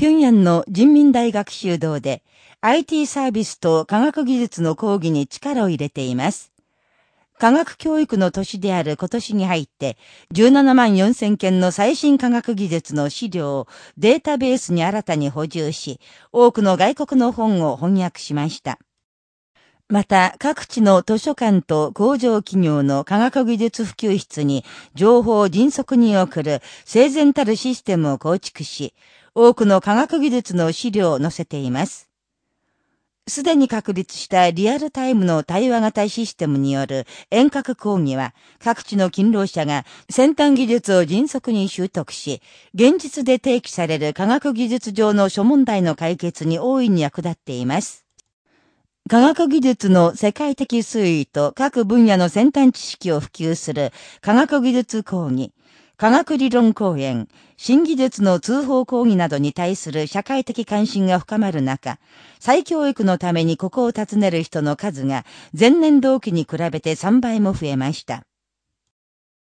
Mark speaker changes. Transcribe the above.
Speaker 1: 平壌の人民大学修道で IT サービスと科学技術の講義に力を入れています。科学教育の年である今年に入って17万4千件の最新科学技術の資料をデータベースに新たに補充し、多くの外国の本を翻訳しました。また、各地の図書館と工場企業の科学技術普及室に情報を迅速に送る整然たるシステムを構築し、多くの科学技術の資料を載せています。すでに確立したリアルタイムの対話型システムによる遠隔講義は、各地の勤労者が先端技術を迅速に習得し、現実で提起される科学技術上の諸問題の解決に大いに役立っています。科学技術の世界的推移と各分野の先端知識を普及する科学技術講義、科学理論講演、新技術の通報講義などに対する社会的関心が深まる中、再教育のためにここを訪ねる人の数が前年同期に比べて3倍も増えました。